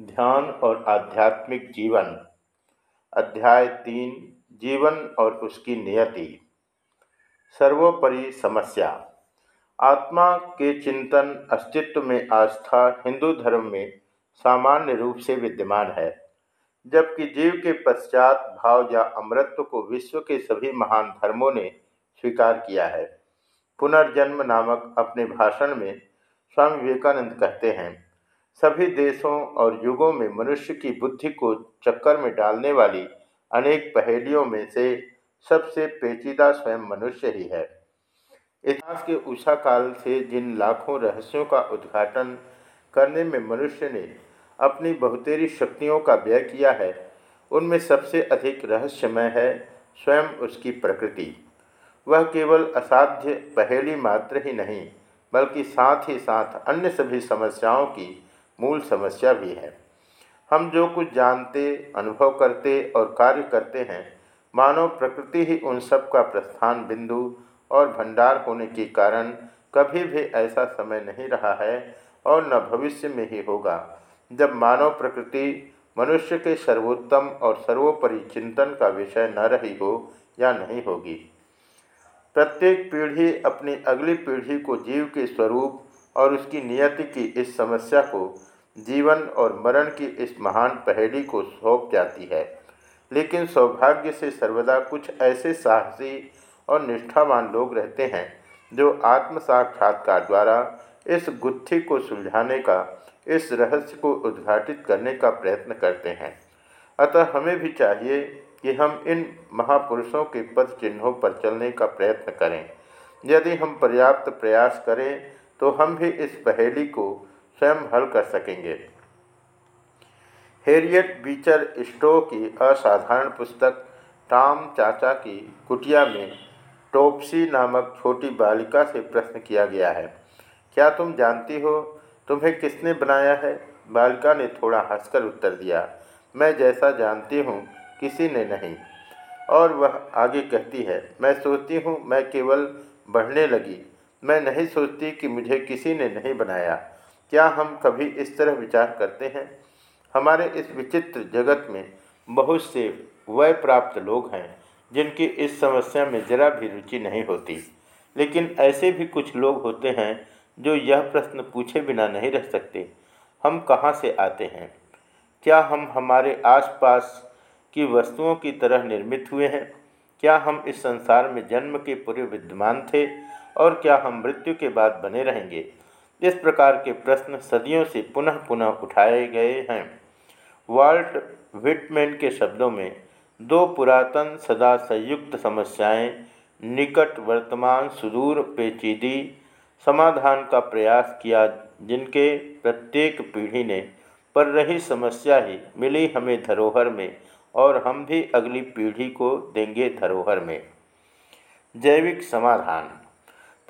ध्यान और आध्यात्मिक जीवन। अध्याय तीन, जीवन और उसकी नियति। सर्वोपरि समस्या। आत्मा के चिंतन अस्तित्व में आस्था हिंदू धर्म में सामान्य रूप से विद्यमान है, जबकि जीव के पश्चात भाव या अमृत्व को विश्व के सभी महान धर्मों ने स्वीकार किया है। पुनर्जन्म नामक अपने भाषण में स्वामी विवेकानंद कहते हैं सभी देशों और युगों में मनुष्य की बुद्धि को चक्कर में डालने वाली अनेक पहेलियों में से सबसे पेचीदा स्वयं मनुष्य ही है। इतिहास के उषा काल से जिन लाखों रहस्यों का उद्घाटन करने में मनुष्य ने अपनी बहुतेरी शक्तियों का व्यय किया है, उनमें सबसे अधिक रहस्यमय है स्वयं उसकी प्रकृति। वह केवल असाध्य पहेली मात्र ही नहीं, बल्कि साथ ही साथ अन्य सभी समस्याओं की मूल समस्या भी है। हम जो कुछ जानते, अनुभव करते और कार्य करते हैं, मानव प्रकृति ही उन सब का प्रस्थान बिंदु और भंडार होने के कारण कभी भी ऐसा समय नहीं रहा है और न भविष्य में ही होगा। जब मानव प्रकृति मनुष्य के सर्वोत्तम और सर्वोपरि चिंतन का विषय न रही हो या नहीं होगी, प्रत्येक पीढ़ी अपनी अगली पीढ़ी को जीव के स्वरूप और उसकी नियति की इस समस्या को जीवन और मरण की इस महान पहेली को सौंप जाती है। लेकिन सौभाग्य से सर्वदा कुछ ऐसे साहसी और निष्ठावान लोग रहते हैं, जो आत्म साक्षात्कार द्वारा इस गुत्थी को सुलझाने का, इस रहस्य को उद्घाटित करने का प्रयत्न करते हैं। अतः हमें भी चाहिए कि हम इन महापुरुषों के पद चिन्हों पर चलने का प्रयत्न करें। यदि हम पर्याप्त प्रयास करें तो हम भी इस पहेली को स्वयं हल कर सकेंगे। हेरियट बीचर स्टो की असाधारण पुस्तक टॉम चाचा की कुटिया में टोपसी नामक छोटी बालिका से प्रश्न किया गया है। क्या तुम जानती हो तुम्हें किसने बनाया है? बालिका ने थोड़ा हंसकर उत्तर दिया, मैं जैसा जानती हूँ, किसी ने नहीं। और वह आगे कहती है, मैं सोचती हूँ, मैं केवल बढ़ने लगी। मैं नहीं सोचती कि मुझे किसी ने नहीं बनाया। क्या हम कभी इस तरह विचार करते हैं? हमारे इस विचित्र जगत में बहुत से वय प्राप्त लोग हैं, जिनकी इस समस्या में जरा भी रुचि नहीं होती। लेकिन ऐसे भी कुछ लोग होते हैं, जो यह प्रश्न पूछे बिना नहीं रह सकते। हम कहाँ से आते हैं? क्या हम हमारे आसपास की वस्तुओं की तरह निर्मित हुए हैं? क्या हम इस संसार में जन्म के पूरे विद्यमान थे? और क्या हम मृत्यु के बाद बने रहेंगे? इस प्रकार के प्रश्न सदियों से पुनः पुनः उठाए गए हैं। वाल्ट विटमैन के शब्दों में दो पुरातन सदा संयुक्त समस्याएँ, निकट वर्तमान सुदूर पेचीदी समाधान का प्रयास किया जिनके प्रत्येक पीढ़ी ने पर रही समस्या ही मिली हमें धरोहर में और हम भी अगली पीढ़ी को देंगे धरोहर में। जैविक समाधान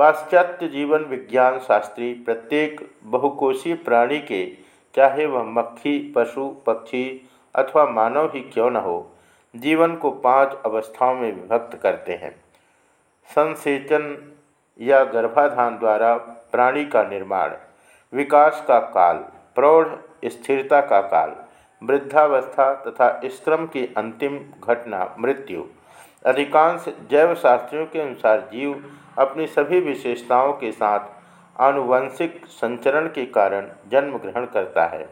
पाश्चात्य जीवन विज्ञान शास्त्री प्रत्येक बहुकोशीय प्राणी के, चाहे वह मक्खी, पशु, पक्षी अथवा मानव ही क्यों न हो, जीवन को पाँच अवस्थाओं में विभक्त करते हैं। संसेचन या गर्भाधान द्वारा प्राणी का निर्माण, विकास का काल, प्रौढ़ स्थिरता का काल, वृद्धावस्था तथा श्रम की अंतिम घटना, मृत्यु अधिकांश जैव शास्त्रियों के अनुसार जीव अपनी सभी विशेषताओं के साथ आनुवंशिक संचरण के कारण जन्म ग्रहण करता है।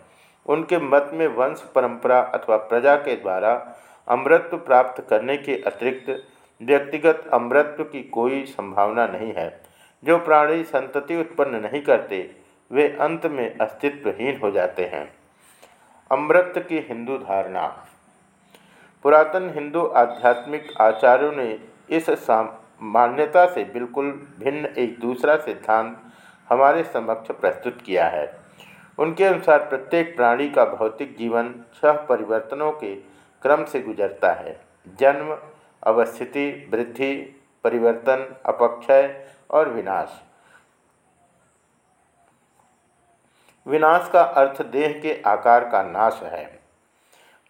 उनके मत में वंश, परंपरा अथवा प्रजा के द्वारा अमृत्व प्राप्त करने के अतिरिक्त व्यक्तिगत अमृत्व की कोई संभावना नहीं है। जो प्राणी संतति उत्पन्न नहीं करते, वे अंत में अस्तित्वहीन हो जाते हैं। अमृत की हिंदू धारणा पुरातन हिंदू आध्यात्मिक आचार्यों ने इस मान्यता से बिल्कुल भिन्न एक दूसरा सिद्धांत हमारे समक्ष प्रस्तुत किया है। उनके अनुसार प्रत्येक प्राणी का भौतिक जीवन छह परिवर्तनों के क्रम से गुजरता है। जन्म, अवस्थिति, वृद्धि, परिवर्तन, अपक्षय और विनाश। विनाश का अर्थ देह के आकार का नाश है।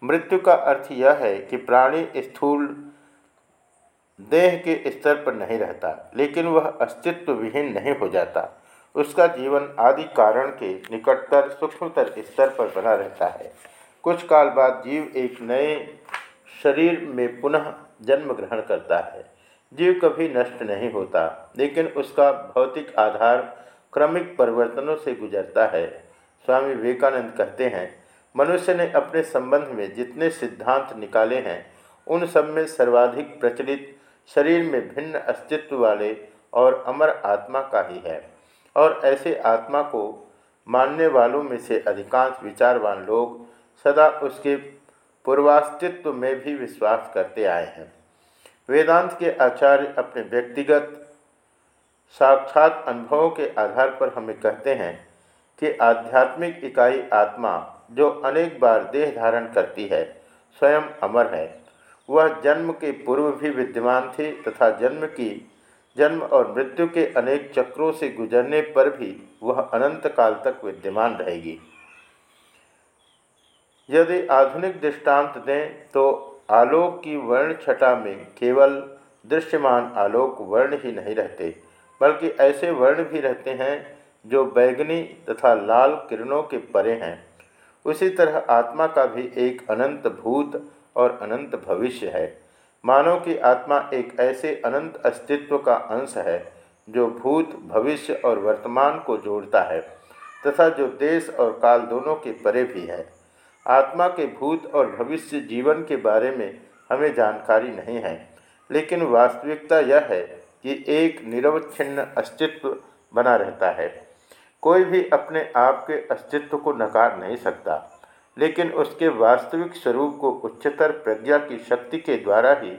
मृत्यु का अर्थ यह है कि प्राणी स्थूल देह के स्तर पर नहीं रहता, लेकिन वह अस्तित्व विहीन नहीं हो जाता। उसका जीवन आदि कारण के निकटतर सूक्ष्मतर स्तर पर बना रहता है। कुछ काल बाद जीव एक नए शरीर में पुनः जन्म ग्रहण करता है। जीव कभी नष्ट नहीं होता, लेकिन उसका भौतिक आधार क्रमिक परिवर्तनों से गुजरता है। स्वामी विवेकानंद कहते हैं मनुष्य ने अपने संबंध में जितने सिद्धांत निकाले हैं, उन सब में सर्वाधिक प्रचलित शरीर में भिन्न अस्तित्व वाले और अमर आत्मा का ही है। और ऐसे आत्मा को मानने वालों में से अधिकांश विचारवान लोग सदा उसके पूर्वास्तित्व में भी विश्वास करते आए हैं। वेदांत के आचार्य अपने व्यक्तिगत साक्षात अनुभवों के आधार पर हमें कहते हैं कि आध्यात्मिक इकाई आत्मा जो अनेक बार देह धारण करती है, स्वयं अमर है। वह जन्म के पूर्व भी विद्यमान थी तथा जन्म की, जन्म और मृत्यु के अनेक चक्रों से गुजरने पर भी वह अनंत काल तक विद्यमान रहेगी। यदि आधुनिक दृष्टांत दें तो आलोक की वर्ण छटा में केवल दृश्यमान आलोक वर्ण ही नहीं रहते, बल्कि ऐसे वर्ण भी रहते हैं जो बैगनी तथा लाल किरणों के परे हैं। उसी तरह आत्मा का भी एक अनंत भूत और अनंत भविष्य है। मानव की आत्मा एक ऐसे अनंत अस्तित्व का अंश है, जो भूत, भविष्य और वर्तमान को जोड़ता है, तथा जो देश और काल दोनों के परे भी है। आत्मा के भूत और भविष्य जीवन के बारे में हमें जानकारी नहीं है, लेकिन वास्तविकता यह है कि एक निरवच्छिन्न अस्तित्व बना रहता है। कोई भी अपने आप के अस्तित्व को नकार नहीं सकता, लेकिन उसके वास्तविक स्वरूप को उच्चतर प्रज्ञा की शक्ति के द्वारा ही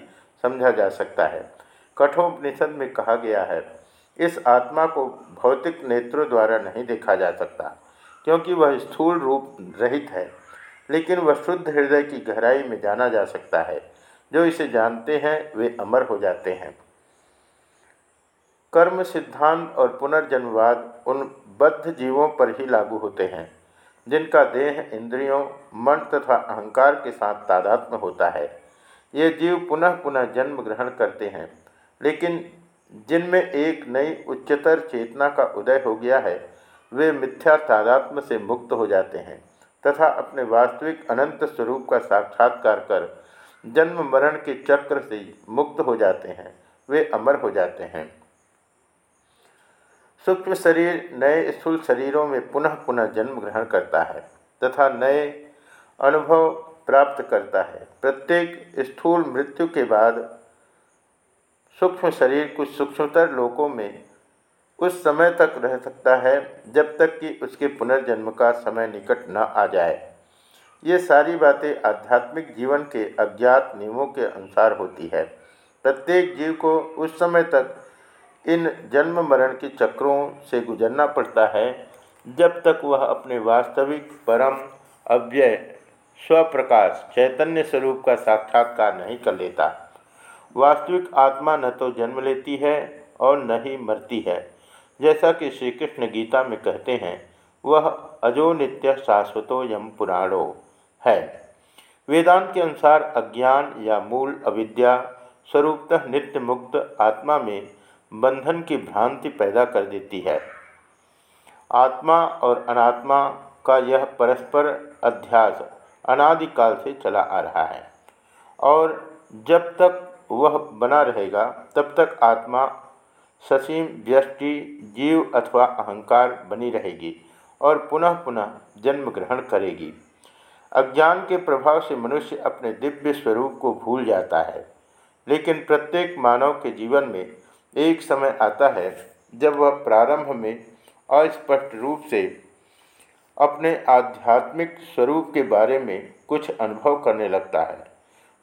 समझा जा सकता है। कठोपनिषद में कहा गया है, इस आत्मा को भौतिक नेत्रों द्वारा नहीं देखा जा सकता, क्योंकि वह स्थूल रूप रहित है, लेकिन वह शुद्ध हृदय की गहराई में जाना जा सकता है। जो इसे जानते हैं, वे अमर हो जाते हैं। कर्म सिद्धांत और पुनर्जन्मवाद उन बद्ध जीवों पर ही लागू होते हैं, जिनका देह इंद्रियों, मन तथा अहंकार के साथ तादात्म्य होता है। ये जीव पुनः पुनः जन्म ग्रहण करते हैं, लेकिन जिनमें एक नई उच्चतर चेतना का उदय हो गया है, वे मिथ्या तादात्म्य से मुक्त हो जाते हैं तथा अपने वास्तविक अनंत स्वरूप का साक्षात्कार कर जन्म मरण के चक्र से मुक्त हो जाते हैं, वे अमर हो जाते हैं। सूक्ष्म शरीर नए स्थूल शरीरों में पुनः पुनः जन्म ग्रहण करता है तथा नए अनुभव प्राप्त करता है। प्रत्येक स्थूल मृत्यु के बाद सूक्ष्म शरीर कुछ सूक्ष्मतर लोकों में उस समय तक रह सकता है जब तक कि उसके पुनर्जन्म का समय निकट न आ जाए। ये सारी बातें आध्यात्मिक जीवन के अज्ञात नियमों के अनुसार होती है। प्रत्येक जीव को उस समय तक इन जन्म मरण के चक्रों से गुजरना पड़ता है, जब तक वह अपने वास्तविक परम अव्यय स्वप्रकाश चैतन्य स्वरूप का साक्षात्कार नहीं कर लेता। वास्तविक आत्मा न तो जन्म लेती है और न ही मरती है। जैसा कि श्री कृष्ण गीता में कहते हैं, वह अजो नित्य शाश्वतो यम पुराणो है। वेदांत के अनुसार अज्ञान या मूल अविद्या स्वरूपतः नित्य मुक्त आत्मा में बंधन की भ्रांति पैदा कर देती है। आत्मा और अनात्मा का यह परस्पर अध्यास अनादिकाल से चला आ रहा है और जब तक वह बना रहेगा, तब तक आत्मा ससीम, व्यष्टि, जीव अथवा अहंकार बनी रहेगी और पुनः पुनः जन्म ग्रहण करेगी। अज्ञान के प्रभाव से मनुष्य अपने दिव्य स्वरूप को भूल जाता है, लेकिन प्रत्येक मानव के जीवन में एक समय आता है जब वह प्रारंभ में अस्पष्ट रूप से अपने आध्यात्मिक स्वरूप के बारे में कुछ अनुभव करने लगता है।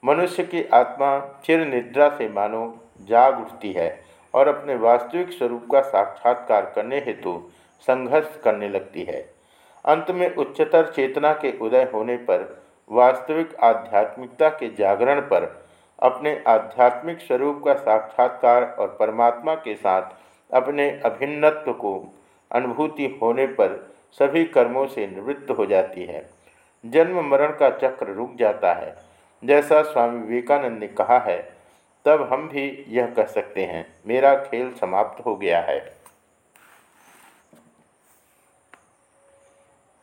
मनुष्य की आत्मा चिर निद्रा से मानो जाग उठती है और अपने वास्तविक स्वरूप का साक्षात्कार करने हेतु संघर्ष करने लगती है। अंत में उच्चतर चेतना के उदय होने पर वास्तविक आध्यात्मिकता के जागरण पर अपने आध्यात्मिक स्वरूप का साक्षात्कार और परमात्मा के साथ अपने अभिन्नत्व को अनुभूति होने पर सभी कर्मों से निवृत्त हो जाती है। जन्म मरण का चक्र रुक जाता है। जैसा स्वामी विवेकानंद ने कहा है, तब हम भी यह कह सकते हैं, मेरा खेल समाप्त हो गया है।